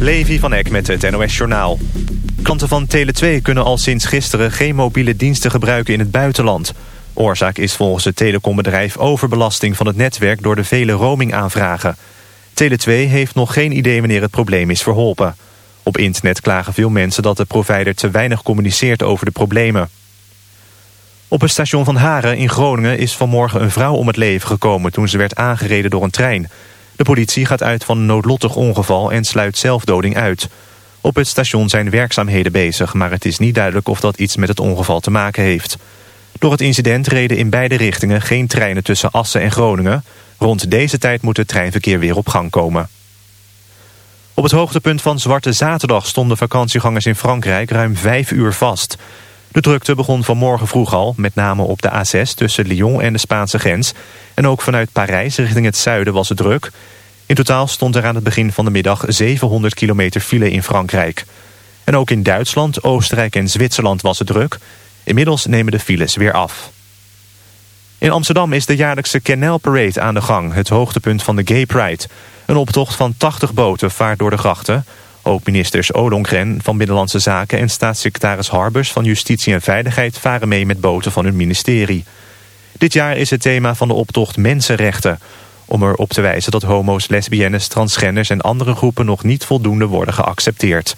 Levi van Eck met het NOS Journaal. Klanten van Tele2 kunnen al sinds gisteren geen mobiele diensten gebruiken in het buitenland. Oorzaak is volgens het telecombedrijf overbelasting van het netwerk door de vele roamingaanvragen. Tele2 heeft nog geen idee wanneer het probleem is verholpen. Op internet klagen veel mensen dat de provider te weinig communiceert over de problemen. Op het station van Haren in Groningen is vanmorgen een vrouw om het leven gekomen toen ze werd aangereden door een trein. De politie gaat uit van een noodlottig ongeval en sluit zelfdoding uit. Op het station zijn werkzaamheden bezig, maar het is niet duidelijk of dat iets met het ongeval te maken heeft. Door het incident reden in beide richtingen geen treinen tussen Assen en Groningen. Rond deze tijd moet het treinverkeer weer op gang komen. Op het hoogtepunt van Zwarte Zaterdag stonden vakantiegangers in Frankrijk ruim vijf uur vast. De drukte begon vanmorgen vroeg al, met name op de A6 tussen Lyon en de Spaanse grens. En ook vanuit Parijs richting het zuiden was het druk. In totaal stond er aan het begin van de middag 700 kilometer file in Frankrijk. En ook in Duitsland, Oostenrijk en Zwitserland was het druk. Inmiddels nemen de files weer af. In Amsterdam is de jaarlijkse Canal Parade aan de gang, het hoogtepunt van de Gay Pride. Een optocht van 80 boten vaart door de grachten. Ook ministers Ollongren van Binnenlandse Zaken en staatssecretaris Harbers van Justitie en Veiligheid varen mee met boten van hun ministerie. Dit jaar is het thema van de optocht mensenrechten. Om erop te wijzen dat homo's, lesbiennes, transgenders en andere groepen nog niet voldoende worden geaccepteerd.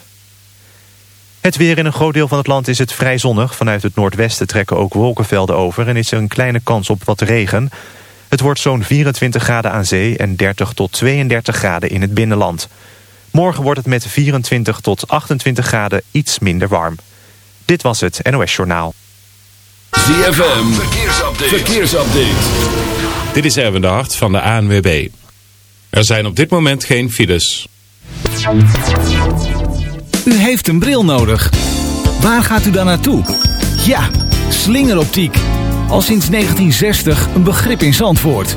Het weer in een groot deel van het land is het vrij zonnig. Vanuit het noordwesten trekken ook wolkenvelden over en is er een kleine kans op wat regen. Het wordt zo'n 24 graden aan zee en 30 tot 32 graden in het binnenland. Morgen wordt het met 24 tot 28 graden iets minder warm. Dit was het NOS Journaal. ZFM, verkeersupdate. verkeersupdate. Dit is Erwin de Hart van de ANWB. Er zijn op dit moment geen files. U heeft een bril nodig. Waar gaat u dan naartoe? Ja, slingeroptiek. Al sinds 1960 een begrip in Zandvoort.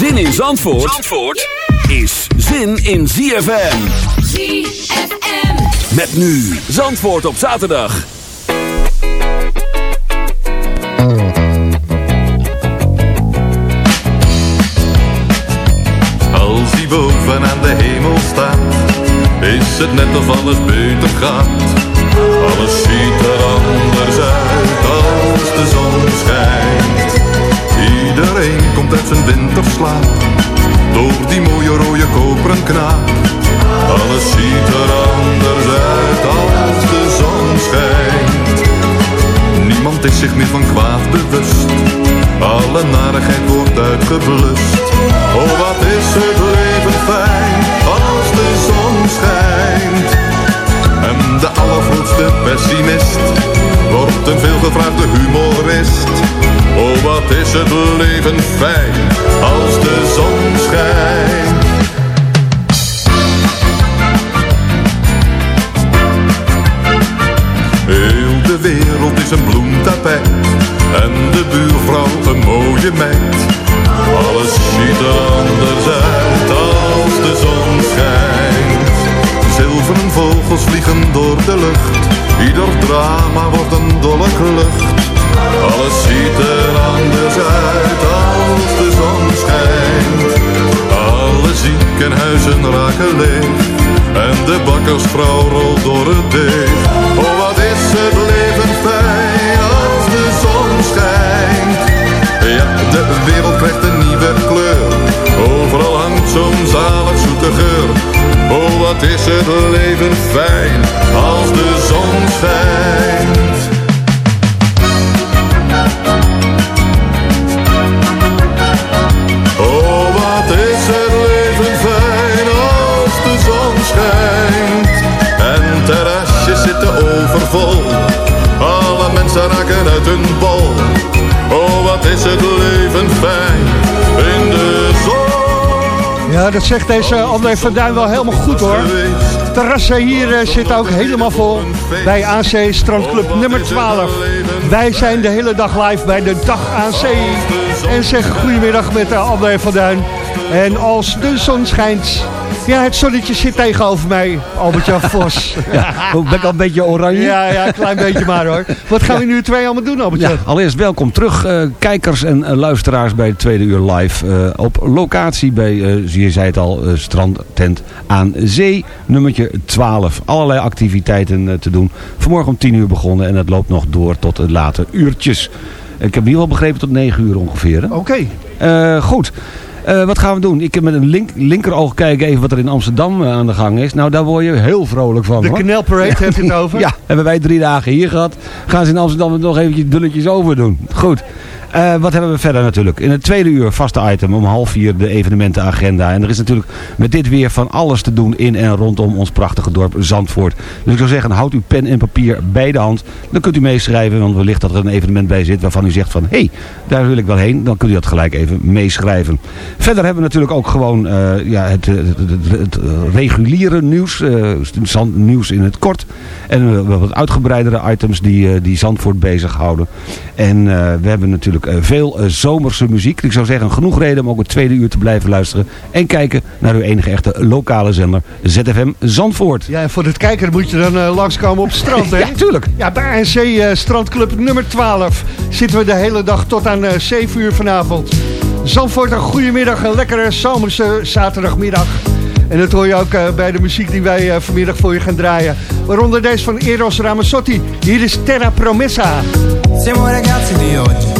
Zin in Zandvoort, Zandvoort is zin in ZFM. ZFM. Met nu Zandvoort op zaterdag. Als hij boven aan de hemel staat, is het net of alles beter gaat. Raken uit. Oh, wat is het leven fijn in de zon. Ja, dat zegt deze André van Duin wel helemaal goed hoor. Terrassen hier eh, zitten ook helemaal vol bij AC Strandclub nummer 12. Wij zijn de hele dag live bij de Dag AC. En zeggen goedemiddag met uh, André van Duin. En als de zon schijnt... Ja, het zonnetje zit tegenover mij, Albert-Jan Vos. Ja, ben ik al een beetje oranje? Ja, ja, een klein beetje maar hoor. Wat gaan we nu twee allemaal doen, Albert-Jan? Ja, allereerst welkom terug, eh, kijkers en eh, luisteraars bij het tweede uur live. eh, op locatie bij, eh je zei het al, strandtent aan zee, nummertje 12. Allerlei activiteiten te doen. Vanmorgen om 10 uur begonnen en het loopt nog door tot de late uurtjes. Ik heb hier wel begrepen tot 9 uur ongeveer. Oké. Goed. Eh, wat gaan we doen? Ik heb met een link, linkeroog kijken even wat er in Amsterdam eh, aan de gang is. Nou, daar word je heel vrolijk van. De hoor. Canal Parade heb je het over? Ja, hebben wij drie dagen hier gehad. Gaan ze in Amsterdam het nog eventjes dulletjes over doen. Goed. Eh, wat hebben we verder natuurlijk? In het tweede uur vaste item om half vier de evenementenagenda. En er is natuurlijk met dit weer van alles te doen in en rondom ons prachtige dorp Zandvoort. Dus ik zou zeggen, houd uw pen en papier bij de hand. Dan kunt u meeschrijven, want wellicht dat er een evenement bij zit waarvan u zegt van... hé, hey, daar wil ik wel heen. Dan kunt u dat gelijk even meeschrijven. Verder hebben we natuurlijk ook gewoon eh, ja, het, het, het, eh, reguliere nieuws. Zand- nieuws in het kort. En wat uitgebreidere items die, die Zandvoort bezighouden. En we hebben natuurlijk eh, veel eh, zomerse muziek. Ik zou zeggen, genoeg reden om ook het tweede uur te blijven luisteren. En kijken naar uw enige echte lokale zender ZFM Zandvoort. Ja, en voor het kijken moet je dan eh, langskomen op het strand, hè? Ja, tuurlijk. Ja, bij ANC Strandclub nummer 12 zitten we de hele dag tot aan eh 7 uur vanavond. Zandvoort, een goedemiddag, een lekkere zomerse zaterdagmiddag. En dat hoor je ook bij de muziek die wij vanmiddag voor je gaan draaien. Waaronder deze van Eros Ramazzotti. Hier is Terra Promessa. Siamo ragazzi di oggi,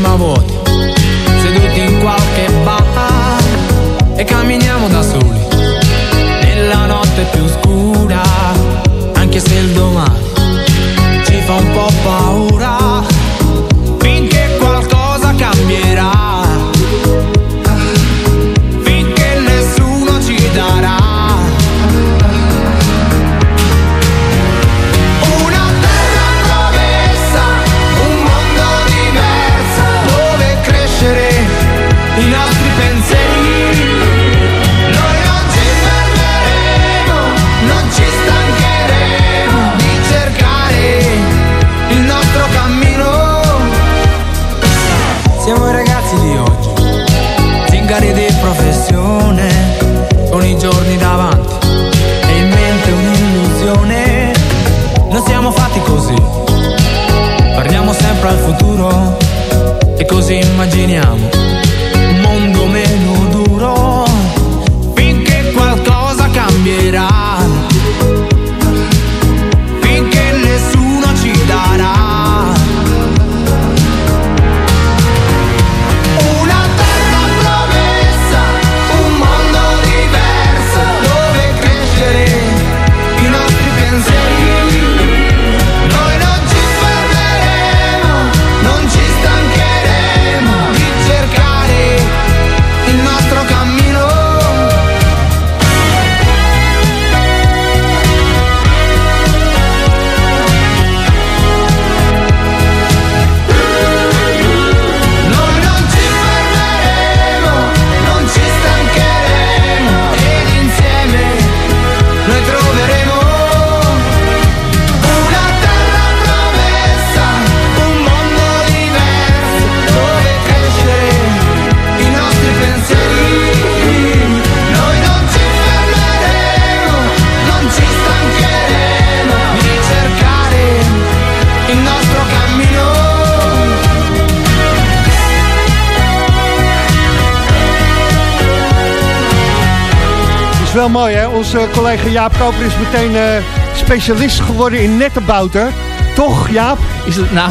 Dentro i cinema vuoti, seduti in qualche bar e camminiamo da soli, nella notte più scura, anche se il domani ci fa un po' paura, al futuro. E così immaginiamo Onze collega Jaap Koper is meteen specialist geworden in nettenbouter. Toch Jaap? Is het nou...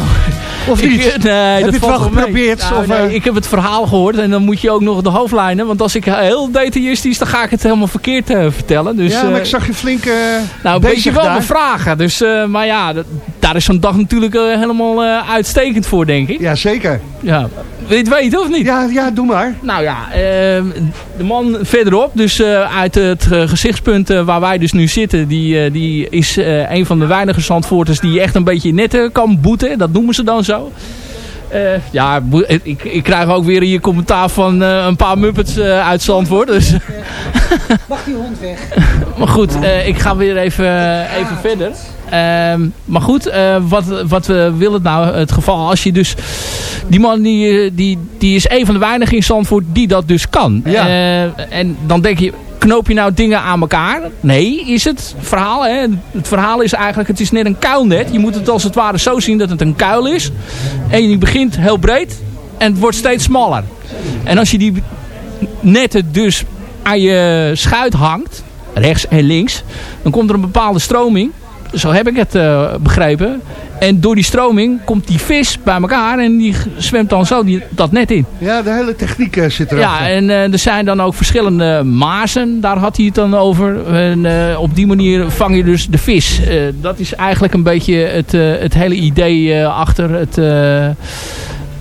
Of niet? Ik, nee, heb dat je het wel geprobeerd? Nou, of, nee, ik heb het verhaal gehoord en dan moet je ook nog de hoofdlijnen. Want als ik heel detailistisch, dan ga ik het helemaal verkeerd uh, vertellen. Dus, ja, maar ik zag je flink uh, Nou, een beetje wel mijn vragen. Dus, maar ja, daar is zo'n dag natuurlijk helemaal uitstekend voor, denk ik. Ja, zeker. Ja. Wil je het weten of niet? Ja, ja doe maar. Nou ja, ehm, de man verderop, dus uit het gezichtspunt waar wij dus nu zitten, die, die is een van de weinige zandvoorters die echt een beetje netten kan boeten. Dat noemen ze dan zo. Uh, ja, ik, ik krijg ook weer hier commentaar van uh, een paar muppets uh, uit Zandvoort. Dus. Mag die hond weg? maar goed, ik ga weer even, even verder. Ehm, maar goed, wat, wat wil het nou het geval? Als je dus... Die man die, die, die is een van de weinigen in Zandvoort die dat dus kan. Ja. en dan denk je, knoop je nou dingen aan elkaar? Nee, is het verhaal. Hè? Het verhaal is eigenlijk, het is net een kuilnet. Je moet het als het ware zo zien dat het een kuil is. En je begint heel breed en het wordt steeds smaller. En als je die netten dus aan je schuit hangt, rechts en links, dan komt er een bepaalde stroming. Zo heb ik het uh, begrepen. En door die stroming komt die vis bij elkaar en die zwemt dan zo die, dat net in. Ja, de hele techniek uh, zit erachter. Ja, en uh, er zijn dan ook verschillende mazen, daar had hij het dan over. En op die manier vang je dus de vis. dat is eigenlijk een beetje het, het hele idee achter het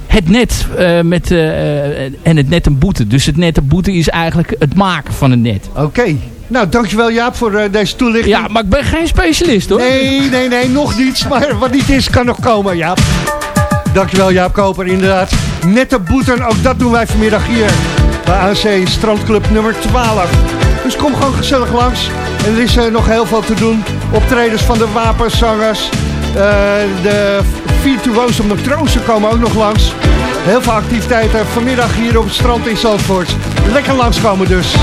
het net uh, met, uh, en het net een boete. Dus het net een boete is eigenlijk het maken van een net. Oké. Okay. Nou, dankjewel Jaap voor uh, deze toelichting. Ja, maar ik ben geen specialist hoor. Nee, nee, nee, nog niets. Maar wat niet is, kan nog komen, Jaap. Dankjewel Jaap Koper, inderdaad. Nette boeten, ook dat doen wij vanmiddag hier. Bij AC Strandclub nummer 12. Dus kom gewoon gezellig langs. En er is nog heel veel te doen. Optredens van de wapenzangers. Uh, de virtuoze matrozen komen ook nog langs. Heel veel activiteiten vanmiddag hier op het strand in Zandvoort. Lekker langskomen dus.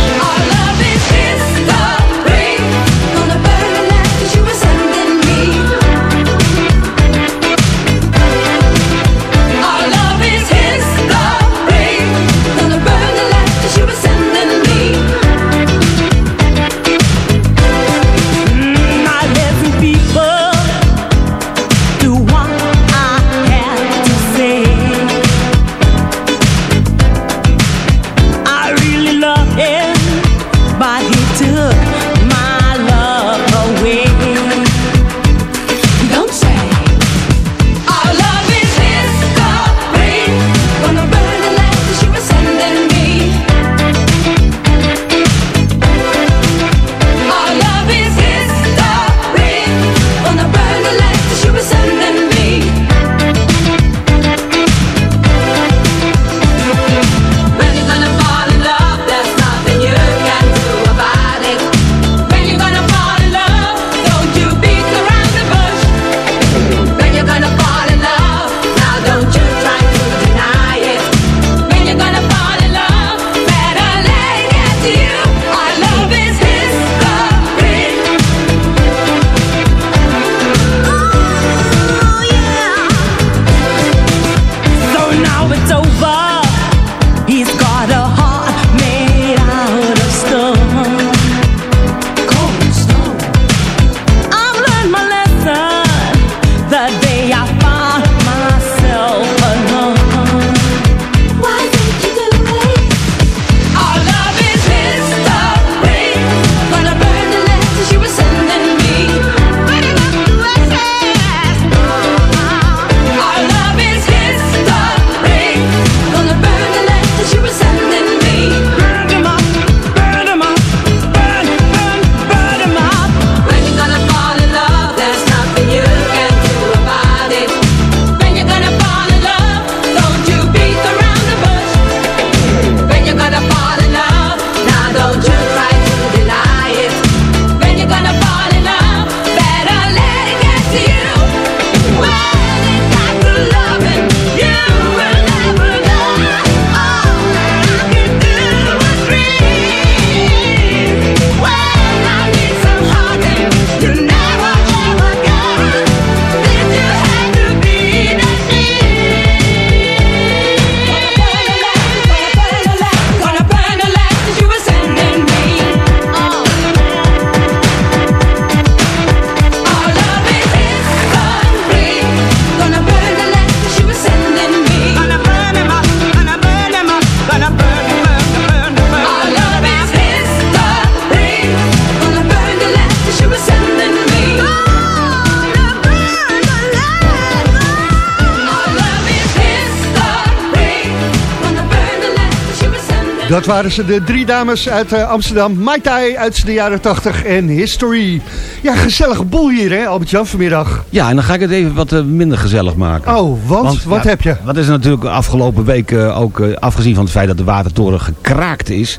Dat waren ze, de drie dames uit uh, Amsterdam. Mai Tai uit de jaren 80 en History. Ja, gezellige boel hier hè, Albert-Jan, vanmiddag. Ja, en dan ga ik het even wat uh, minder gezellig maken. Oh, want, wat ja, heb je? Wat is er natuurlijk afgelopen week uh, ook, afgezien van het feit dat de watertoren gekraakt is...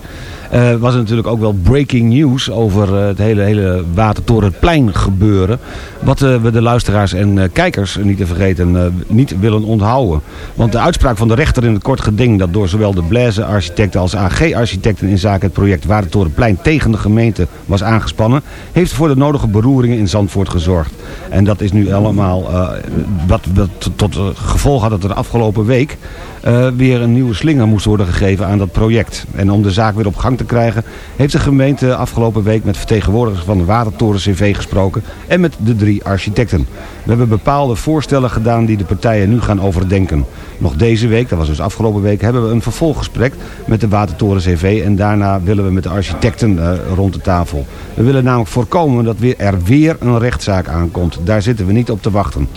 Uh, was er natuurlijk ook wel breaking news over uh, het hele, hele Watertorenplein gebeuren. Wat uh, we de luisteraars en kijkers, niet te vergeten, niet willen onthouden. Want de uitspraak van de rechter in het kort geding... dat door zowel de Blaise-architecten als AG-architecten in zaken het project Watertorenplein tegen de gemeente was aangespannen... heeft voor de nodige beroeringen in Zandvoort gezorgd. En dat is nu allemaal wat, wat tot gevolg had dat er de afgelopen week... Uh, weer een nieuwe slinger moest worden gegeven aan dat project. En om de zaak weer op gang te krijgen... heeft de gemeente afgelopen week met vertegenwoordigers van de Watertoren CV gesproken... en met de drie architecten. We hebben bepaalde voorstellen gedaan die de partijen nu gaan overdenken. Nog deze week, dat was dus afgelopen week... hebben we een vervolggesprek met de Watertoren CV... en daarna willen we met de architecten uh, rond de tafel. We willen namelijk voorkomen dat er weer een rechtszaak aankomt. Daar zitten we niet op te wachten.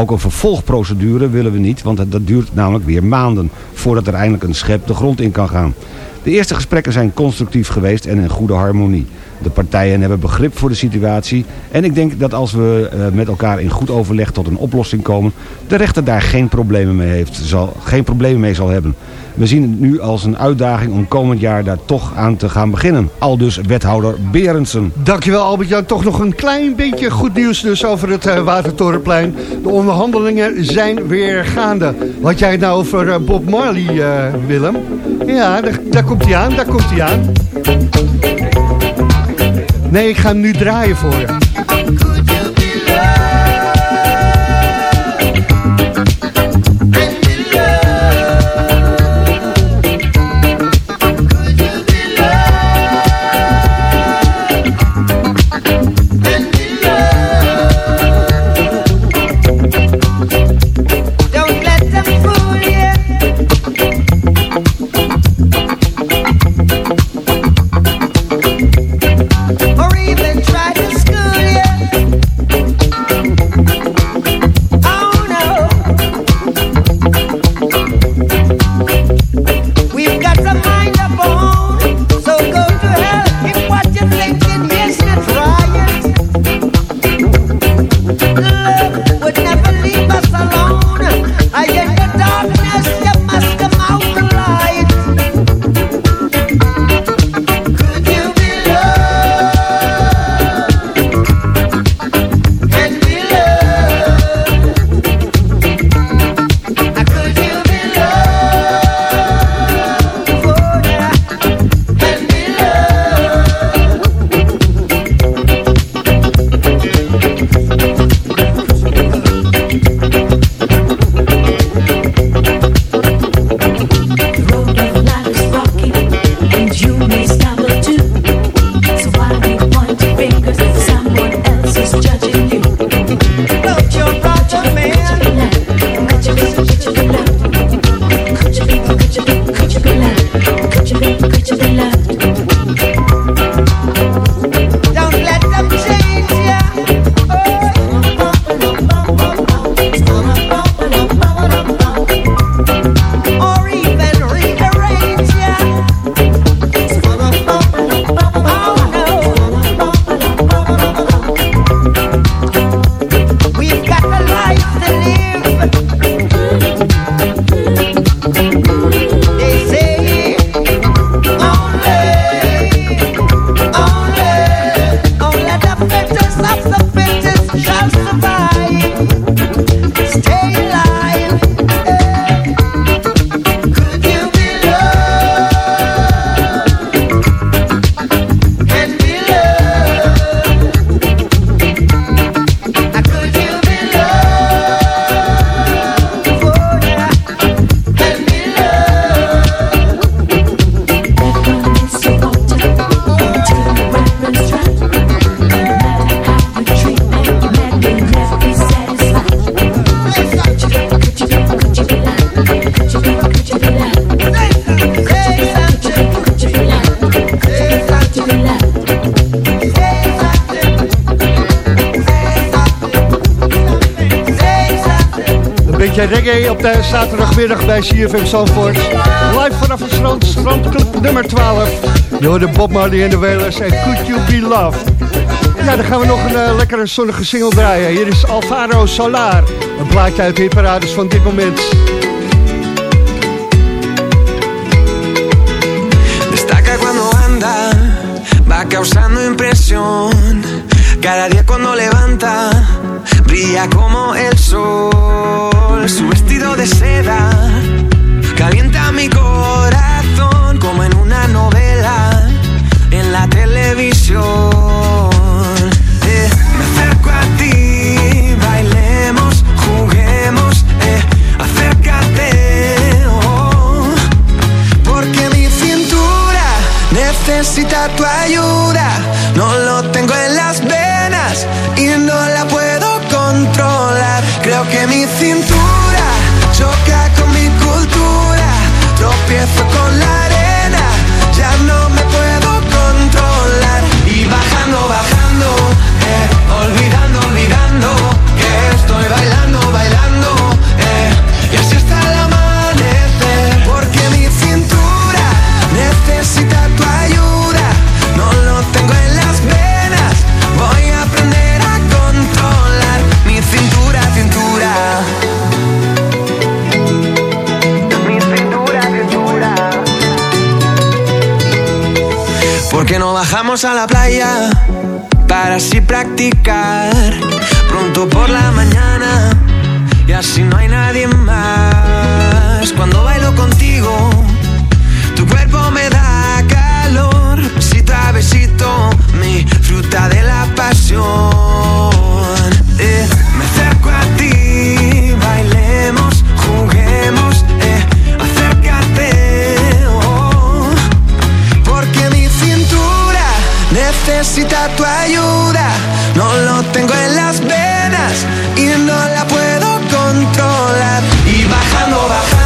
Ook een vervolgprocedure willen we niet, want dat duurt namelijk weer maanden... voordat er eindelijk een schep de grond in kan gaan. De eerste gesprekken zijn constructief geweest en in goede harmonie. De partijen hebben begrip voor de situatie. En ik denk dat als we uh, met elkaar in goed overleg tot een oplossing komen... de rechter daar geen problemen mee, heeft, zal, geen problemen mee zal hebben. We zien het nu als een uitdaging om komend jaar daar toch aan te gaan beginnen. Al dus wethouder Berendsen. Dankjewel Albert-Jan. Toch nog een klein beetje goed nieuws dus over het uh, Watertorenplein. De onderhandelingen zijn weer gaande. Wat jij het nou over uh, Bob Marley, uh, Willem? Ja, daar, daar komt hij aan, daar komt hij aan. Nee, ik ga hem nu draaien voor je. Reggae op de zaterdagmiddag bij CFM Zandvoort. Live vanaf het strand, strandclub nummer 12. Je hoorde Bob Marley en de Wailers en Could You Be Loved. Ja, dan gaan we nog een uh, lekkere zonnige single draaien. Hier is Alvaro Solar. Een plaatje uit de hitparades van dit moment. Destaca cuando anda, va causando impresión. Cada día cuando levanta, como el sol. Su vestido de seda calienta mi corazón como en una novela en la televisión. Eh, me acerco a ti, bailemos, juguemos, eh, acércate, oh, porque mi cintura necesita tu ayuda. No lo tengo en las venas y no la Creo que mi cintura choca con mi cultura. Tropiezo con la no bajamos a la playa para así practicar pronto por la mañana y así no hay nadie más. Cuando bailo necesita tu ayuda. No lo tengo en las venas y no la puedo controlar. Y bajando, bajando,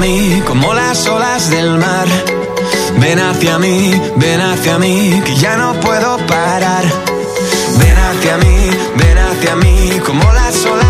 mí, como las olas del mar. Ven hacia mí, ven hacia mí, que ya no puedo parar. Ven hacia mí, ven hacia mí, como las olas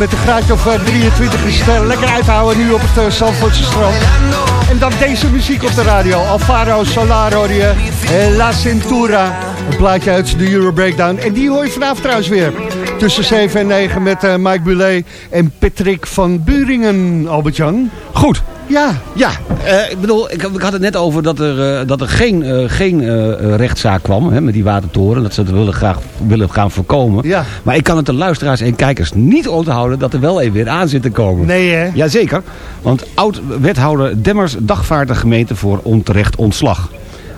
met een graadje of eh, 23 is het eh, lekker uithouden nu op het uh, Zandvoortse strand. En dan deze muziek op de radio. Alvaro Solar hoor je. eh, La Cintura. Een plaatje uit de Euro Breakdown. En die hoor je vanavond trouwens weer. Tussen 7 en 9 met eh, Mike Bulet en Patrick van Buringen, Albert-Jan. Goed. Ja. Ja, eh, ik bedoel, ik, ik had het net over dat er, eh, dat er geen, eh, geen rechtszaak kwam hè, met die watertoren. Dat ze het willen, graag willen gaan voorkomen. Ja. Maar ik kan het de luisteraars en kijkers niet onthouden dat er wel even weer aan zit te komen. Nee hè? Jazeker, want oud-wethouder Demmers dagvaardt de gemeente voor onterecht ontslag.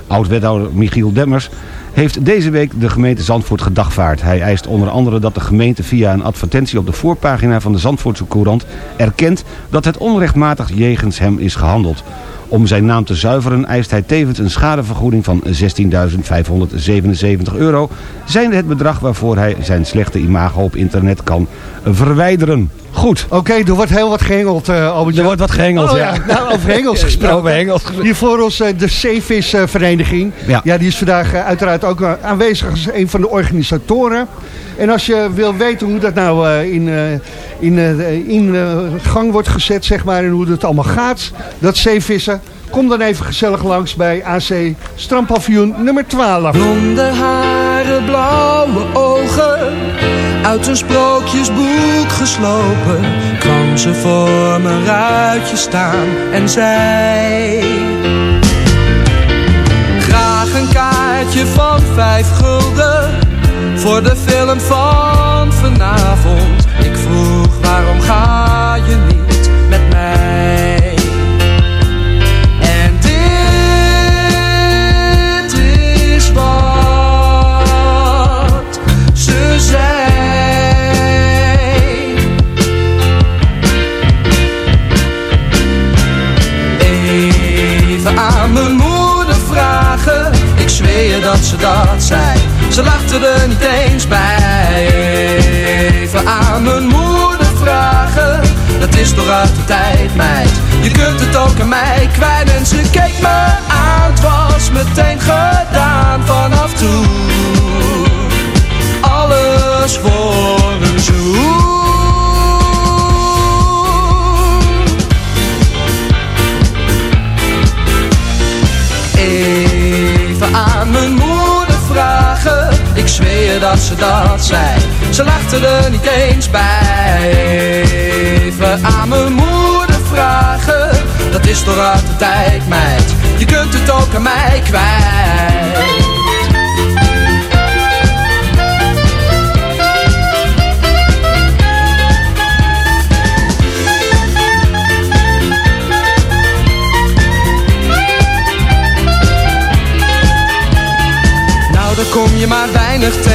Oud-wethouder Michiel Demmers heeft deze week de gemeente Zandvoort gedagvaard. Hij eist onder andere dat de gemeente via een advertentie op de voorpagina van de Zandvoortse Courant erkent dat het onrechtmatig jegens hem is gehandeld. Om zijn naam te zuiveren eist hij tevens een schadevergoeding van 16.577 euro. Zijnde het bedrag waarvoor hij zijn slechte imago op internet kan verwijderen. Goed. Oké, er wordt heel wat gehengeld, uh, Albert. Er wordt wat gehengeld, oh, ja. Nou, over hengels gesproken. over hengels gesproken. Hier voor ons uh, de Zeevis uh, vereniging. Ja. ja, die is vandaag uh, ook aanwezig als een van de organisatoren. En als je wil weten hoe dat nou uh, in, uh, in, in gang wordt gezet, zeg maar, en hoe dat allemaal gaat, dat zeevissen, kom dan even gezellig langs bij AC Strandpaviljoen nummer 12. Blonde haren, blauwe ogen, uit een sprookjesboek geslopen, kwam ze voor mijn ruitje staan en zei... Graag een kaartje van vijf gulden voor de film van vanavond. Ik vroeg waarom ga tijd, meid. Je kunt het ook aan mij kwijt.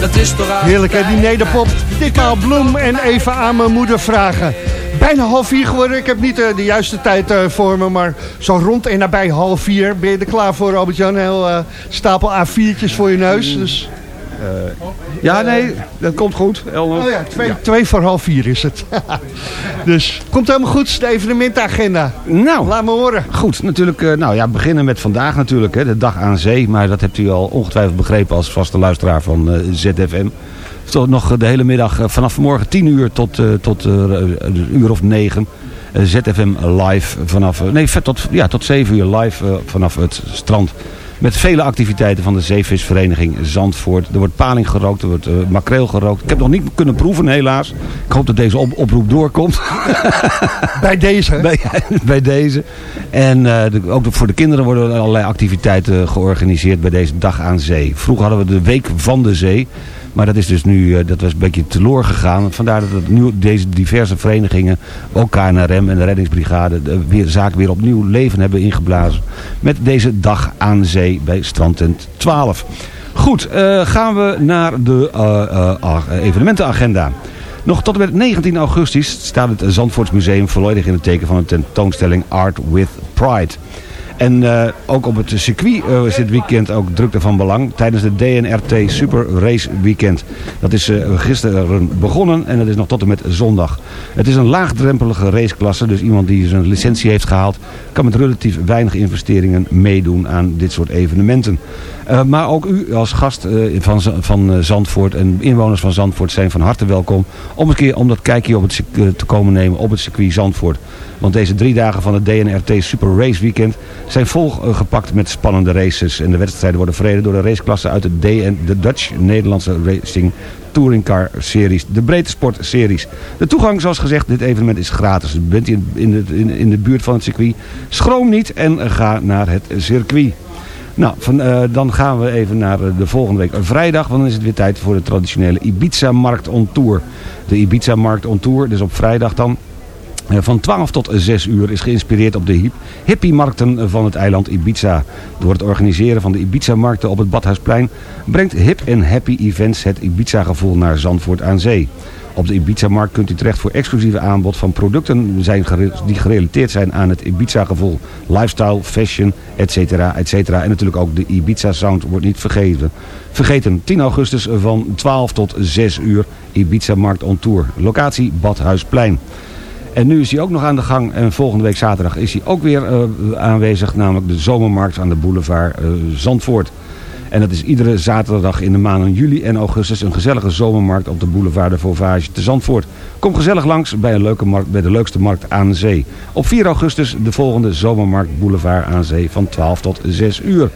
dat is toch Heerlijk hè, die nederpop. Ditmaal Bloem en even aan mijn moeder vragen. Bijna half vier geworden. Ik heb niet eh, de juiste tijd eh, voor me, maar zo rond en nabij half vier. Ben je er klaar voor, Albert-Jan? Een heel eh, stapel A4'tjes voor je neus. Dus... Ja, nee, dat komt goed. Elno. Oh ja, twee, twee voor half vier is het. dus komt helemaal goed, de evenementagenda. Nou, Laat me horen. goed. Natuurlijk, eh, nou ja, beginnen met vandaag natuurlijk, hè, de dag aan zee. Maar dat hebt u al ongetwijfeld begrepen als vaste luisteraar van eh, ZFM. Toch nog de hele middag, eh, vanaf morgen 10 uur tot, eh, tot eh, een uur of 9. eh, ZFM live vanaf, eh, nee, tot, ja, tot 7 uur live eh, vanaf het strand. Met vele activiteiten van de zeevisvereniging Zandvoort. Er wordt paling gerookt, er wordt eh, makreel gerookt. Ik heb nog niet kunnen proeven helaas. Ik hoop dat deze op- oproep doorkomt. Bij deze. bij, bij deze. En eh, de- ook voor de kinderen worden allerlei activiteiten georganiseerd bij deze dag aan zee. Vroeger hadden we de week van de zee. Maar dat is dus nu, eh, dat was een beetje teloor gegaan. Vandaar dat nu, deze diverse verenigingen, ook KNRM en de reddingsbrigade, de zaak weer opnieuw leven hebben ingeblazen. Met deze dag aan zee bij Strandtent 12. Goed, eh, gaan we naar de eh, eh, ah, evenementenagenda. Nog tot en met 19 augustus staat het Zandvoortsmuseum volledig in het teken van de tentoonstelling Art with Pride. En eh, ook op het circuit eh, is dit weekend ook drukte van belang tijdens de DNRT Super Race Weekend. Dat is eh, gisteren begonnen en dat is nog tot en met zondag. Het is een laagdrempelige raceklasse, dus iemand die zijn licentie heeft gehaald... kan met relatief weinig investeringen meedoen aan dit soort evenementen. Eh, maar ook u als gast eh, van, van eh, Zandvoort en inwoners van Zandvoort zijn van harte welkom... om een keer om dat kijkje op het, eh, te komen nemen op het circuit Zandvoort. Want deze drie dagen van het DNRT Super Race Weekend zijn volgepakt met spannende races. En de wedstrijden worden verreden door de raceklasse uit de, DN, de Dutch Nederlandse Racing Touringcar Series, de Breedte Sport Series. De toegang, zoals gezegd, dit evenement is gratis. Bent u in de, in de buurt van het circuit, schroom niet en ga naar het circuit. Nou, van, eh, dan gaan we even naar eh, de volgende week. Vrijdag, want dan is het weer tijd voor de traditionele Ibiza-markt on tour. De Ibiza-markt on tour, dus op vrijdag dan. Eh, Van 12 tot 6 uur is geïnspireerd op de hip hippie-markten van het eiland Ibiza. Door het organiseren van de Ibiza-markten op het Badhuisplein... brengt Hip en Happy Events het Ibiza-gevoel naar Zandvoort aan zee. Op de Ibiza-markt kunt u terecht voor exclusieve aanbod van producten zijn die gerelateerd zijn aan het Ibiza-gevoel. Lifestyle, fashion, etc. etc. En natuurlijk ook de Ibiza-sound wordt niet vergeten. Vergeten, 10 augustus van 12 tot 6 uur Ibiza-markt on tour. Locatie Badhuisplein. En nu is hij ook nog aan de gang. En volgende week zaterdag is hij ook weer eh, aanwezig. Namelijk de zomermarkt aan de boulevard eh, Zandvoort. En dat is iedere zaterdag in de maanden juli en augustus een gezellige zomermarkt op de boulevard de Vauvage te Zandvoort. Kom gezellig langs bij, een leuke markt, bij de leukste markt aan zee. Op 4 augustus de volgende zomermarkt boulevard aan zee van 12 tot 6 uur.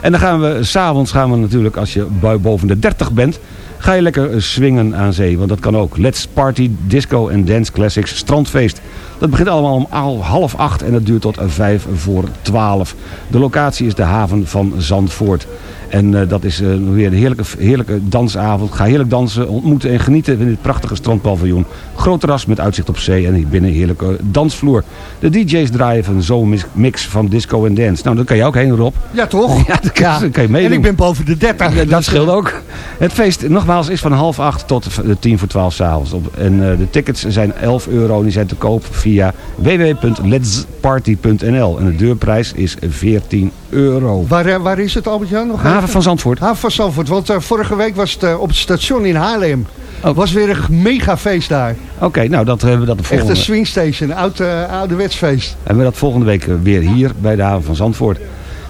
En dan gaan we, s'avonds gaan we natuurlijk, als je boven de 30 bent, ga je lekker eh, swingen aan zee. Want dat kan ook. Let's Party, Disco en Dance Classics Strandfeest. Dat begint allemaal om al- half acht en dat duurt tot eh, vijf voor twaalf. De locatie is de haven van Zandvoort. En eh, dat is eh, weer een heerlijke, heerlijke dansavond. Ga heerlijk dansen, ontmoeten en genieten in dit prachtige strandpaviljoen. Groot terras met uitzicht op zee en binnen een heerlijke dansvloer. De DJ's draaien van zo'n mix van disco en dance. Nou, daar kan je ook heen, Rob. Ja, toch? Ja, daar kan, je meedoen. En ik ben boven de 30. Ja, dat scheelt ook. Het feest, nogmaals, is van half acht tot v- tien voor twaalf s'avonds. En eh, de tickets zijn 11 euro en die zijn te koop via www.letsparty.nl. En de deurprijs is 14 euro. Waar, eh, waar is het, Albert-Jan? Nog Haven van Zandvoort. Haven van Zandvoort. Want eh, vorige week was het eh, op het station in Haarlem. Was weer een mega feest daar. Oké, nou dat hebben we dat de Echt volgende, een swingstation. Oud, uh, ouderwetsfeest. hebben we dat volgende week eh, weer hier bij de haven van Zandvoort.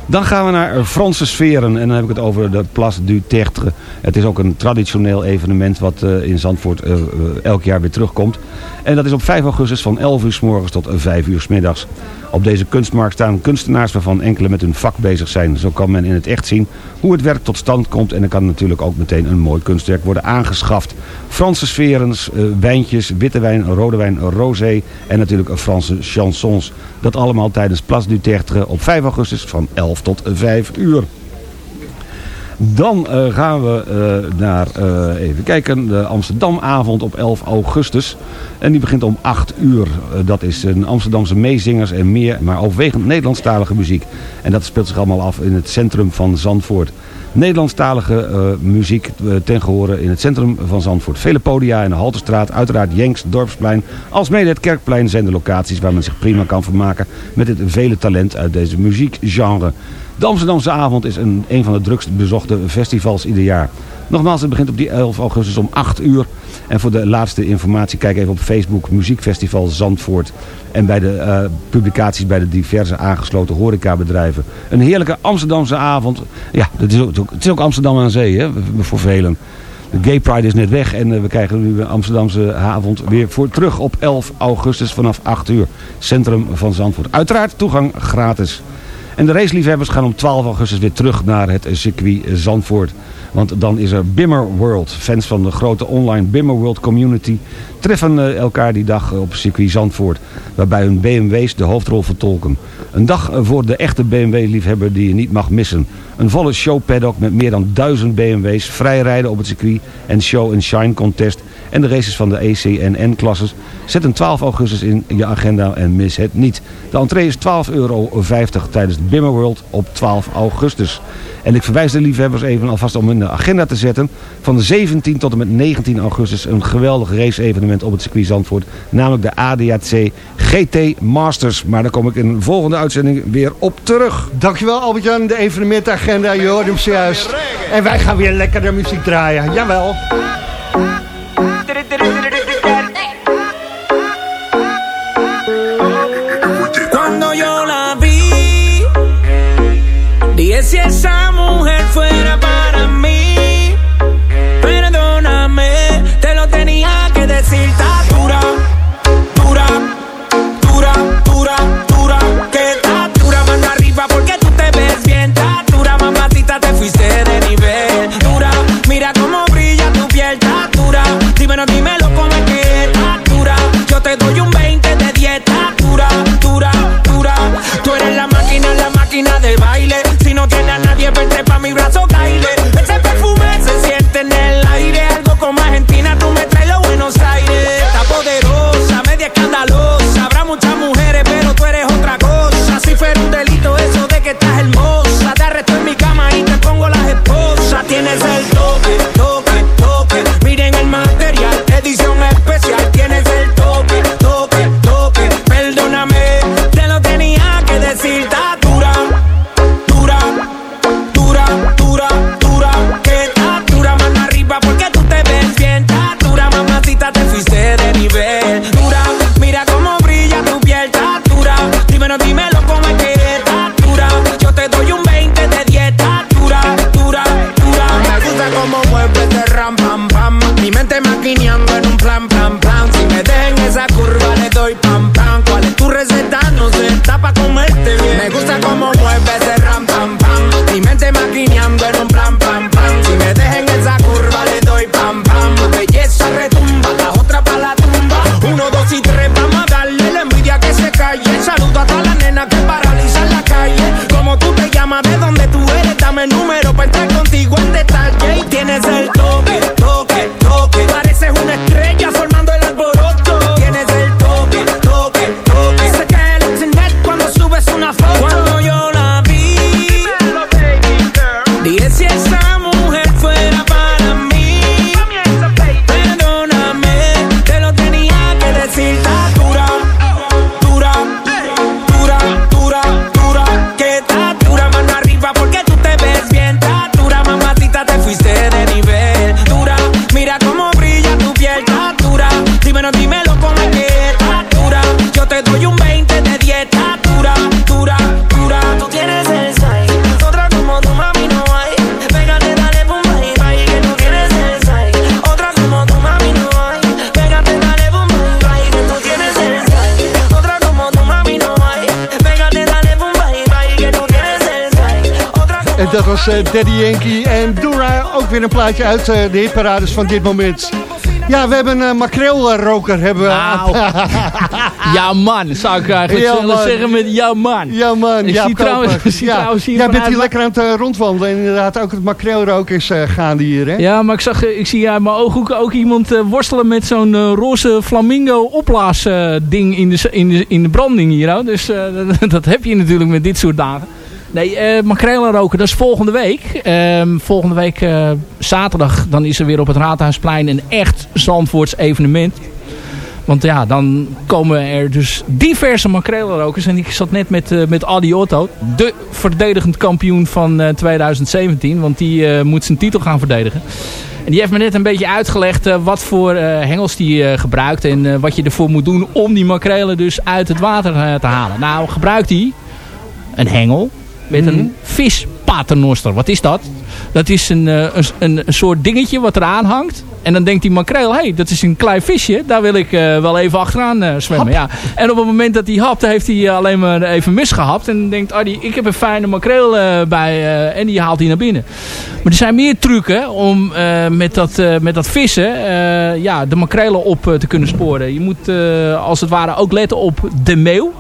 Dan gaan we naar Franse sferen en dan heb ik het over de Place du Tertre. Het is ook een traditioneel evenement wat eh, in Zandvoort eh, eh, elk jaar weer terugkomt. En dat is op 5 augustus van 11 uur s morgens tot eh, 5 uur s middags. Op deze kunstmarkt staan kunstenaars waarvan enkele met hun vak bezig zijn. Zo kan men in het echt zien hoe het werk tot stand komt en er kan natuurlijk ook meteen een mooi kunstwerk worden aangeschaft. Franse sferens, wijntjes, witte wijn, rode wijn, rosé en natuurlijk Franse chansons. Dat allemaal tijdens Place du Tertre op 5 augustus van 11 tot 5 uur. Dan eh, gaan we eh, naar, eh, even kijken, de Amsterdamavond op 11 augustus. En die begint om 8 uur. Dat is een Amsterdamse meezingers en meer, maar overwegend Nederlandstalige muziek. En dat speelt zich allemaal af in het centrum van Zandvoort. Nederlandstalige eh, muziek eh, ten gehore in het centrum van Zandvoort. Vele podia in de Halterstraat, uiteraard Jenks, Dorpsplein. Alsmede het Kerkplein zijn de locaties waar men zich prima kan vermaken met het vele talent uit deze muziekgenre. De Amsterdamse avond is een, een van de drukst bezochte festivals ieder jaar. Nogmaals, het begint op die 11 augustus om 8 uur. En voor de laatste informatie kijk even op Facebook Muziekfestival Zandvoort. En bij de eh, publicaties bij de diverse aangesloten horecabedrijven. Een heerlijke Amsterdamse avond. Ja, het is ook, het is ook Amsterdam aan zee hè, voor velen. De Gay Pride is net weg en eh, we krijgen nu een Amsterdamse avond weer voor terug op 11 augustus vanaf 8 uur. Centrum van Zandvoort. Uiteraard toegang gratis. En de raceliefhebbers gaan om 12 augustus weer terug naar het circuit Zandvoort. Want dan is er Bimmer World. Fans van de grote online Bimmer World community treffen eh, elkaar die dag op circuit Zandvoort. Waarbij hun BMW's de hoofdrol vertolken. Een dag voor de echte BMW-liefhebber die je niet mag missen. Een volle show paddock met meer dan duizend BMW's. Vrijrijden op het circuit en show and shine contest. En de races van de EC en N-klasses. Zet een 12 augustus in je agenda en mis het niet. De entree is 12,50 euro tijdens de Bimmer World op 12 augustus. En ik verwijs de liefhebbers even alvast om in de agenda te zetten. Van de 17 tot en met 19 augustus een geweldig race-evenement op het circuit Zandvoort. Namelijk de ADAC GT Masters. Maar daar kom ik in een volgende uitzending weer op terug. Dankjewel Albert-Jan, de evenementagenda, je hoort hem zojuist. En wij gaan weer lekker de muziek draaien, jawel. Si esa mujer fuera para mí. Perdóname, te lo tenía que decir. Está dura, dura, dura, dura, dura. Que está dura, mano arriba porque tú te ves bien. Está dura, mamacita, te fuiste de nivel. Dura, mira cómo brilla tu piel. Está dura, dímelo, dímelo cómo es que está dura. Yo te doy un 20 de dieta. Dura, dura, dura. Tú eres la máquina, la máquina de baile no tiene a nadie, vente pa' mi brazo, dat was eh, Daddy Yankee en Dura. Ook weer een plaatje uit eh, de hitparades van dit moment. Ja, we hebben een makreelroker. Hebben we. Nou. ja man, zou ik eigenlijk Ja, zeggen met ja man. Ja man, Ik zie trouwens, zie ja. trouwens hier Jij bent hier lekker aan het eh, rondwandelen. En inderdaad, ook het makreelroken is eh, gaande hier, hè? Ja, maar ik, zag, eh, ik zie uit mijn ooghoeken ook iemand eh, worstelen met zo'n eh, roze flamingo opblaas eh, ding in de, in, de, in de branding hier. Dus eh, dat, dat heb je natuurlijk met dit soort dagen. Nee, eh makrelen roken, dat is volgende week. Ehm, volgende week eh, zaterdag, dan is er weer op het Raadhuisplein een echt Zandvoorts evenement. Want ja, dan komen er dus diverse makrelenrokers. En ik zat net met, eh, met Adi Otto, de verdedigend kampioen van eh, 2017. Want die moet zijn titel gaan verdedigen. En die heeft me net een beetje uitgelegd wat voor hengels die gebruikt. En wat je ervoor moet doen om die makrelen dus uit het water te halen. Nou, gebruikt hij een hengel met een vispaternoster. Wat is dat? Dat is een, eh, een, een, een soort dingetje wat eraan hangt. En dan denkt die makreel, hé, hey, dat is een klein visje. Daar wil ik eh, wel even achteraan eh, zwemmen. Ja. En op het moment dat hij hapt, heeft hij alleen maar even misgehapt. En denkt Adi, ik heb een fijne makreel bij. en die haalt hij naar binnen. Maar er zijn meer trucken om met, dat, met dat vissen ja, de makrelen op te kunnen sporen. Je moet als het ware ook letten op de meeuw.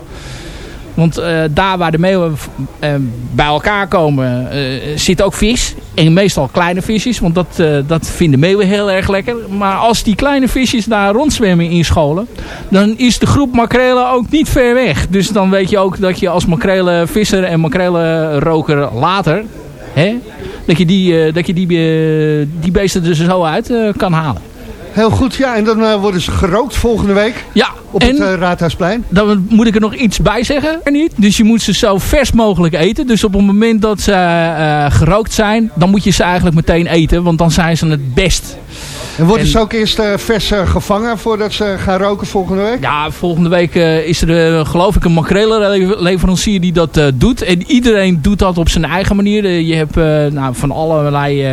Want eh, daar waar de meeuwen eh, bij elkaar komen, eh, zit ook vis. En meestal kleine visjes, want dat, dat vinden meeuwen heel erg lekker. Maar als die kleine visjes daar rondzwemmen in scholen, dan is de groep makrelen ook niet ver weg. Dus dan weet je ook dat je als makrelenvisser en makrelenroker later, hè, dat je die, dat je die, die beesten er zo uit kan halen. Heel goed, ja. En dan eh, worden ze gerookt volgende week. Ja, Op en het eh, Raadhuisplein. dan moet ik er nog iets bij zeggen. Er niet. Dus je moet ze zo vers mogelijk eten. Dus op het moment dat ze eh, gerookt zijn, dan moet je ze eigenlijk meteen eten. Want dan zijn ze het best. En worden En- ze ook eerst eh, vers gevangen voordat ze gaan roken volgende week? Ja, volgende week is er eh, geloof ik een makrelenleverancier die dat eh, doet. En iedereen doet dat op zijn eigen manier. Je hebt eh, nou, van allerlei...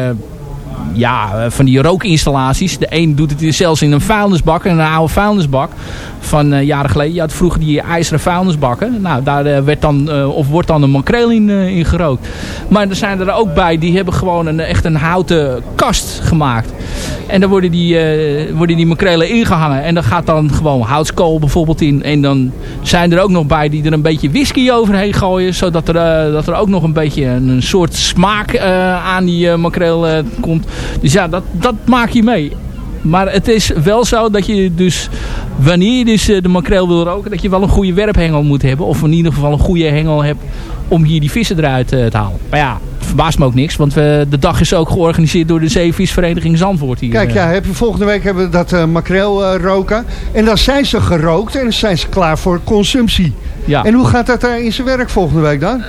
ja, eh, van die rookinstallaties. De een doet het zelfs in een vuilnisbak, een oude vuilnisbak van eh, jaren geleden. Je had vroeger die ijzeren vuilnisbakken. Nou, daar eh, werd dan, of wordt dan een makreel in, gerookt. Maar er zijn er ook bij, die hebben gewoon een, echt een houten kast gemaakt. En daar worden die, worden die makrelen ingehangen. En dan gaat dan gewoon houtskool bijvoorbeeld in. En dan zijn er ook nog bij die er een beetje whisky overheen gooien. Zodat er, dat er ook nog een beetje een, een soort smaak aan die makreel komt. Dus ja, dat, dat maak je mee. Maar het is wel zo dat je dus, wanneer je dus eh, de makreel wil roken, dat je wel een goede werphengel moet hebben. Of in ieder geval een goede hengel hebt om hier die vissen eruit eh, te halen. Maar ja, het verbaast me ook niks. Want we, de dag is ook georganiseerd door de Zeevisvereniging Zandvoort hier. Kijk, eh. ja, heb je, volgende week hebben we dat eh, makreel eh, roken. En dan zijn ze gerookt en dan zijn ze klaar voor consumptie. Ja. En hoe gaat dat eh, in zijn werk volgende week dan?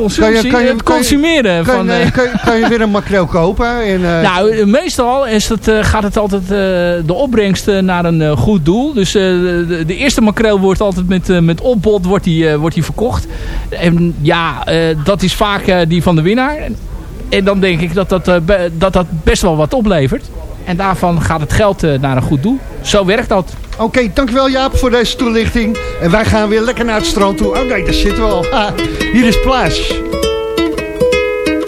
Consumptie, het consumeren Kan, van, eh, kan, kan je weer een makreel kopen? En, eh, Nou, meestal is het, eh, gaat het altijd de opbrengst naar een goed doel. Dus de, de eerste makreel wordt altijd met, met opbod wordt die, wordt die verkocht. En ja, dat is vaak die van de winnaar. En dan denk ik dat dat, dat dat best wel wat oplevert. En daarvan gaat het geld naar een goed doel. Zo werkt dat. Oké, dankjewel Jaap voor deze toelichting. En wij gaan weer lekker naar het strand toe. Oh nee, daar zitten we al. hier is Plaats.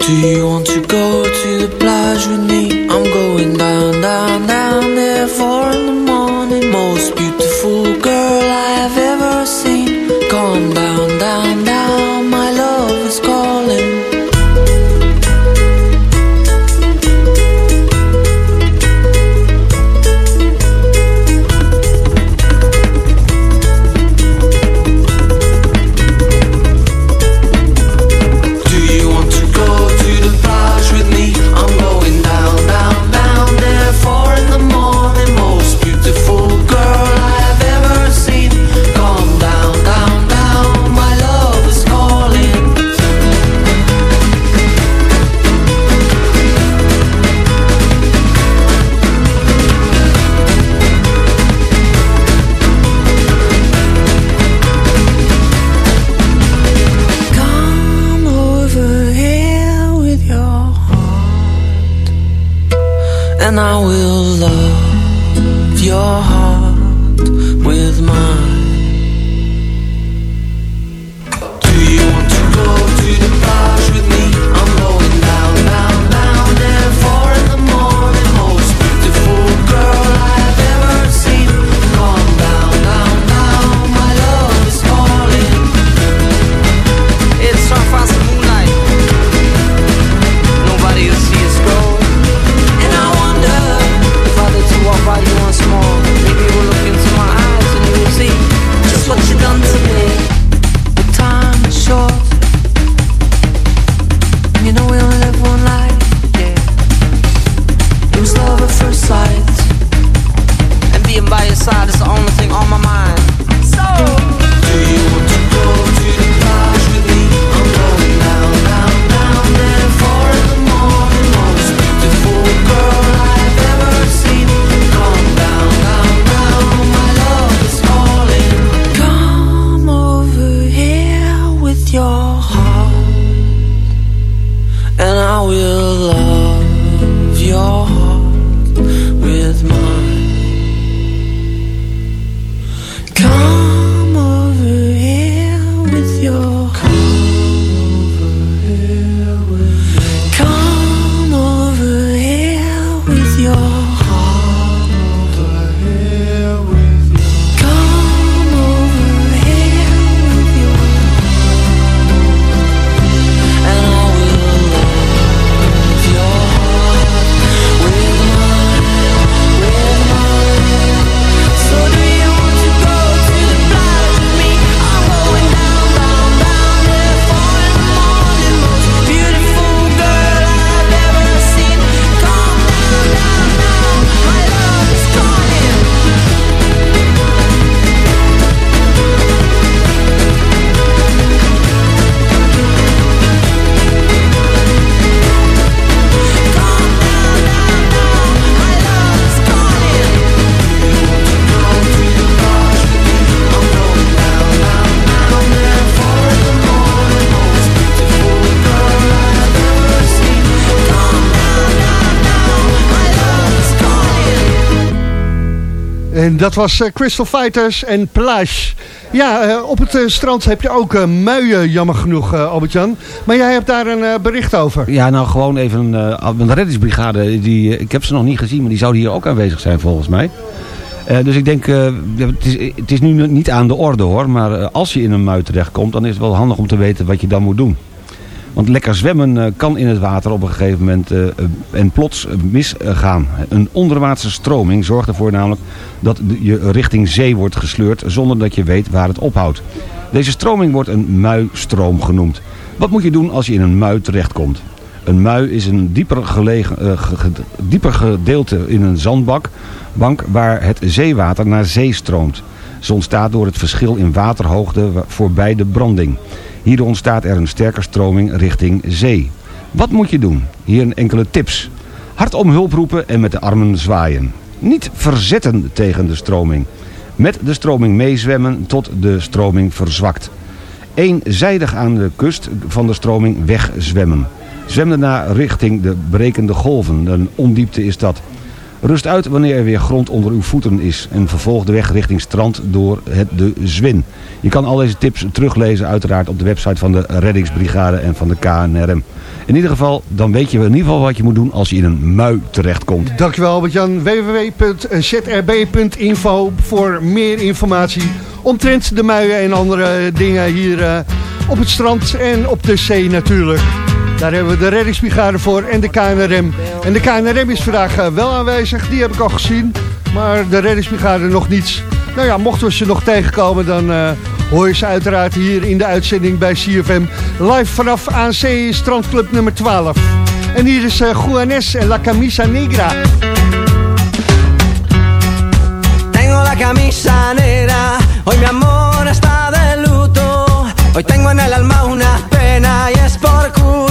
Do you want to go to the plage with me? I'm going down, down, down there four in the morning. Most beautiful girl I have ever seen. Down, down, and I will En dat was uh, Crystal Fighters en Plage. Ja, uh, op het uh, strand heb je ook muien, jammer genoeg, Albert-Jan. Maar jij hebt daar een bericht over. Ja, nou gewoon even een reddingsbrigade. Die, ik heb ze nog niet gezien, maar die zouden hier ook aanwezig zijn volgens mij. dus ik denk, het, is, het is nu niet aan de orde hoor. Maar als je in een mui terechtkomt, dan is het wel handig om te weten wat je dan moet doen. Want lekker zwemmen eh, kan in het water op een gegeven moment uh, en plots misgaan. Een onderwaartse stroming zorgt ervoor namelijk dat je richting zee wordt gesleurd zonder dat je weet waar het ophoudt. Deze stroming wordt een muistroom genoemd. Wat moet je doen als je in een mui terechtkomt? Een mui is een dieper, gelegen, dieper gedeelte in een zandbak bank waar het zeewater naar zee stroomt. Ze ontstaat door het verschil in waterhoogte voorbij de branding. Hierdoor ontstaat er een sterke stroming richting zee. Wat moet je doen? Hier enkele tips. Hard om hulp roepen en met de armen zwaaien. Niet verzetten tegen de stroming. Met de stroming meezwemmen tot de stroming verzwakt. Eenzijdig aan de kust van de stroming wegzwemmen. Zwem daarna richting de brekende golven. Een ondiepte is dat. Rust uit wanneer er weer grond onder uw voeten is en vervolg de weg richting strand door het de Zwin. Je kan al deze tips teruglezen uiteraard op de website van de reddingsbrigade en van de KNRM. In ieder geval, dan weet je in ieder geval wat je moet doen als je in een mui terechtkomt. Dankjewel Albert-Jan. www.zrb.info voor meer informatie omtrent de muien en andere dingen hier uh, op het strand en op de zee natuurlijk. Daar hebben we de reddingsbrigade voor en de KNRM. En de KNRM is vandaag uh, wel aanwezig, die heb ik al gezien. Maar de reddingsbrigade nog niets. Nou ja, mochten we ze nog tegenkomen, dan uh, hoor je ze uiteraard hier in de uitzending bij CFM. Live vanaf ANC Strandclub nummer 12. En hier is uh, Juanes en La Camisa Negra. Tengo la camisa negra, hoy mi amor está de luto. Hoy tengo en el alma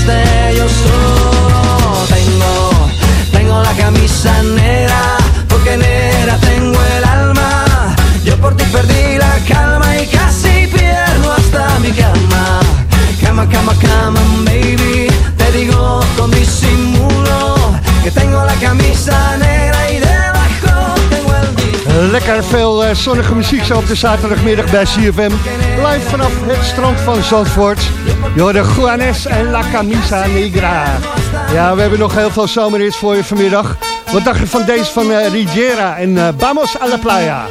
fuiste yo solo tengo, tengo la camisa negra porque negra tengo el alma. Yo por ti perdí la calma y casi pierdo hasta mi cama. Cama, cama, cama, baby. Te digo con disimulo que tengo la camisa negra y debajo tengo el Lekker veel uh, zonnige muziek zo op de zaterdagmiddag bij CFM. Live vanaf het strand van Zandvoort. Je hoorde Juanes en La Camisa Negra. Ja, we hebben nog heel veel zomerhits voor je vanmiddag. Wat dacht je van deze van uh, Riviera en uh, Vamos a la Playa?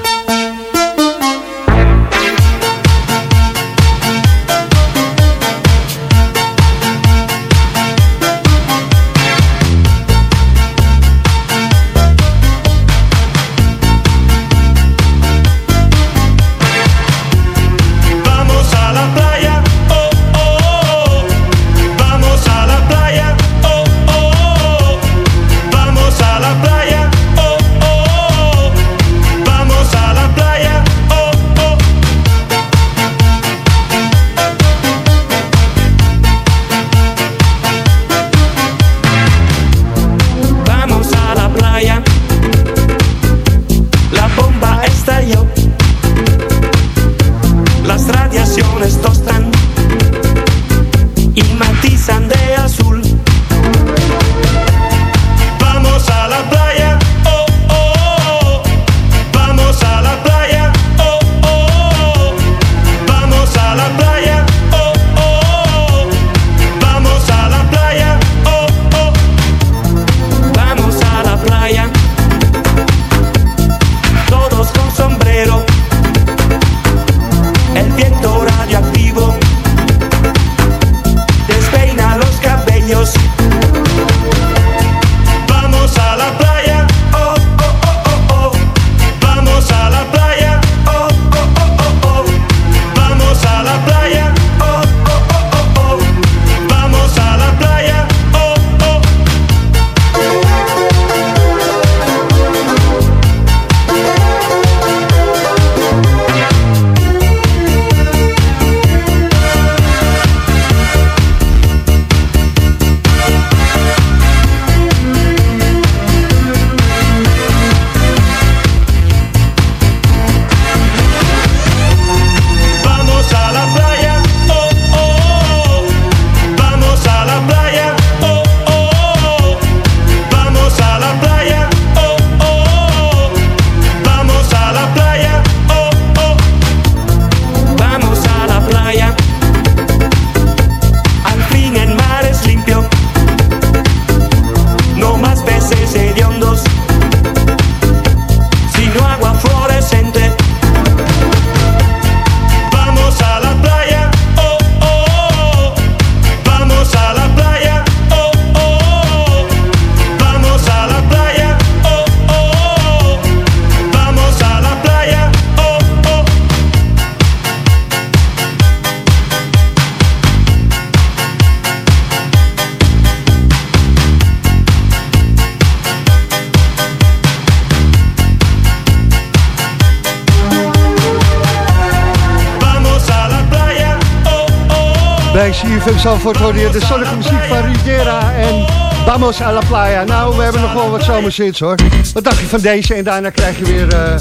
Zandvoort hoorde je de zonnige muziek van Riviera en Vamos a la Playa. Nou, we hebben nog wel wat zomerzits hoor. Wat dacht je van deze? En daarna krijg je weer uh,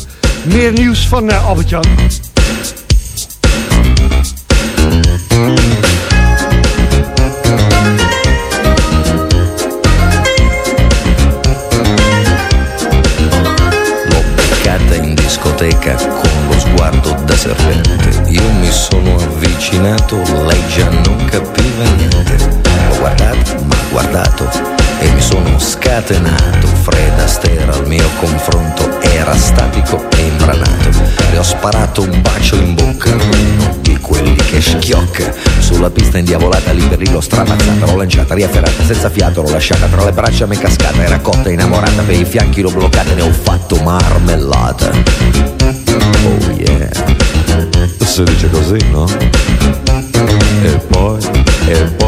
meer nieuws van uh, Albert-Jan. Scatenato. Fred Astaire al mio confronto era statico e imbranato. Le ho sparato un bacio in bocca, uno di quelli che schiocca. Sulla pista indiavolata lì l'ho stramazzata, l'ho lanciata, riafferrata, senza fiato, l'ho lasciata tra le braccia mi è cascata, era cotta, innamorata, per i fianchi l'ho bloccata, ne ho fatto marmellata. Oh yeah. Si dice così, no? E poi, e poi,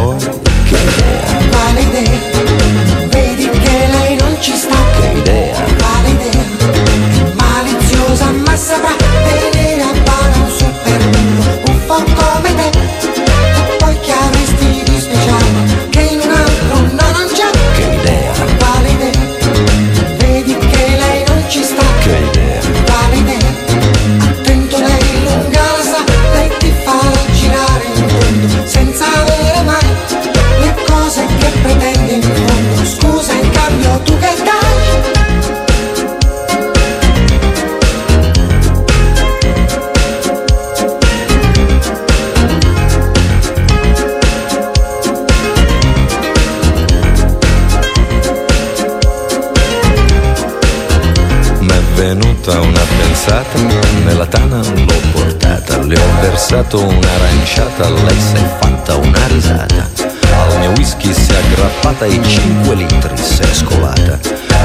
versato un'aranciata, lei si è fatta una risata. Al mio whisky si è aggrappata e 5 litri si è scolata.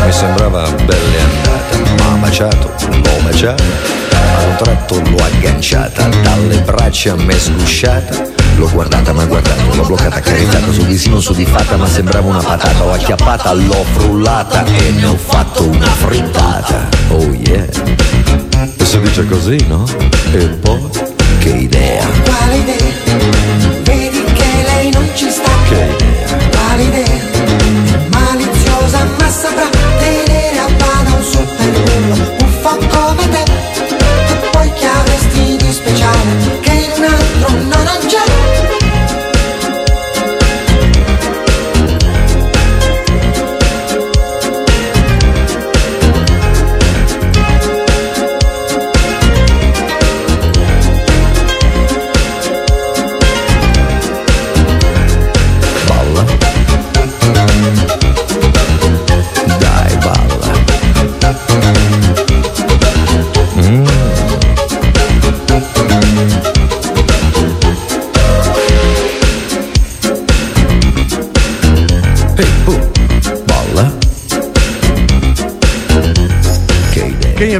Mi sembrava belle andata, ma baciato, l'ho baciata, a un tratto l'ho agganciata, dalle braccia m'è sgusciata. L'ho guardata, ma guardato, l'ho bloccata, accarezzata, su di sì non soddisfatta, ma sembrava una patata, l'ho acchiappata, l'ho frullata e ne ho fatto una frittata. Oh yeah. E si dice così, no? E poi, che idea. Quale idea?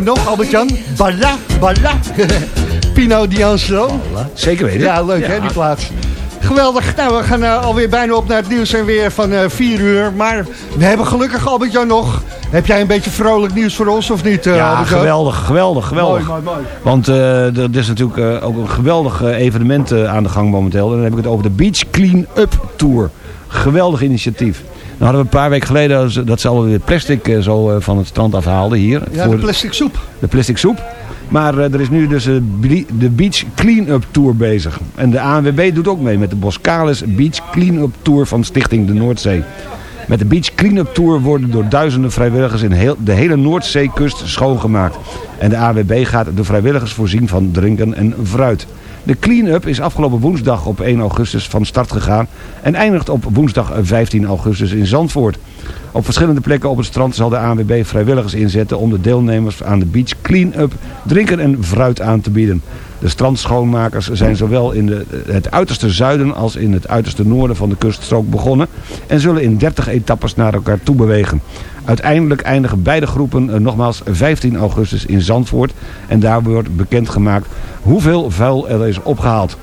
Nog, Albert-Jan? Balla, balla. Pino D'Angelo. Zeker weten. Ja, leuk hè, die plaats. Geweldig. Nou, we gaan eh, alweer bijna op naar het nieuws en weer van 4 uur. Maar we hebben gelukkig Albert-Jan nog. Heb jij een beetje vrolijk nieuws voor ons of niet, eh, Ja, geweldig, geweldig, geweldig. Mooi, mooi, mooi. Want eh, er is natuurlijk eh, ook een geweldig eh, evenement eh, aan de gang momenteel. En dan heb ik het over de Beach Clean Up Tour. Geweldig initiatief. Nou hadden we een paar weken geleden dat ze alweer plastic eh, zo eh, van het strand afhaalden hier. Ja, de plastic soep. de plastic soep. Maar eh, er is nu dus de Beach Clean-up Tour bezig. En de ANWB doet ook mee met de Boskalis Beach Clean-up Tour van Stichting de Noordzee. Met de Beach Clean-up Tour worden door duizenden vrijwilligers in heel, de hele Noordzeekust schoongemaakt. En de ANWB gaat de vrijwilligers voorzien van drinken en fruit. De clean-up is afgelopen woensdag op 1 augustus van start gegaan en eindigt op woensdag 15 augustus in Zandvoort. Op verschillende plekken op het strand zal de ANWB vrijwilligers inzetten om de deelnemers aan de beach clean-up drinken en fruit aan te bieden. De strandschoonmakers zijn zowel in de, het uiterste zuiden als in het uiterste noorden van de kuststrook begonnen en zullen in 30 etappes naar elkaar toe bewegen. Uiteindelijk eindigen beide groepen eh, nogmaals 15 augustus in Zandvoort en daar wordt bekendgemaakt hoeveel vuil er is opgehaald.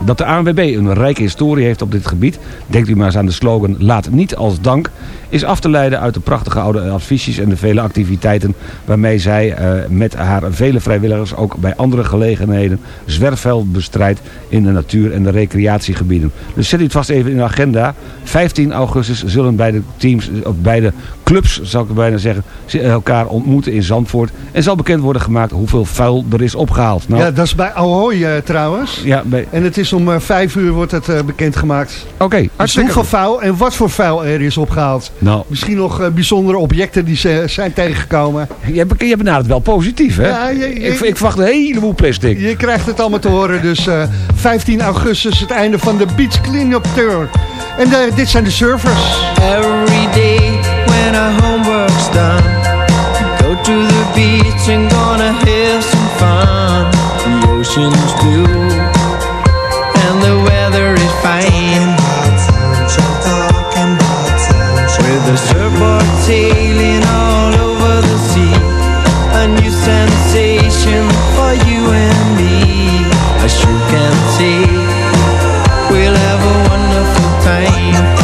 Dat de ANWB een rijke historie heeft op dit gebied, denkt u maar eens aan de slogan Laat niet als dank, is af te leiden uit de prachtige oude adviesjes en de vele activiteiten waarmee zij eh, met haar vele vrijwilligers ook bij andere gelegenheden zwerfveld bestrijdt in de natuur- en de recreatiegebieden. Dus zet u het vast even in de agenda. 15 augustus zullen beide teams, of beide clubs zou ik bijna zeggen, elkaar ontmoeten in Zandvoort. En zal bekend worden gemaakt hoeveel vuil er is opgehaald. Nou, Ja, dat is bij Ahoy eh, trouwens. ja, bij, En het is om eh, vijf uur wordt het eh, bekendgemaakt. Oké, Dus hartstikke hoeveel vuil en wat voor vuil er is opgehaald. Nou, Misschien nog eh, bijzondere objecten die ze zijn tegengekomen. je, je benadert wel positief, hè? Ja, je- je- ik, ik verwacht een heleboel plastic. Je krijgt het allemaal te horen. Dus eh, 15 augustus het einde van de Beach Cleanup Tour. En dit zijn de surfers. Every day when our homework's done, go to the beach and gonna have some fun. The ocean's blue we'll have a wonderful time.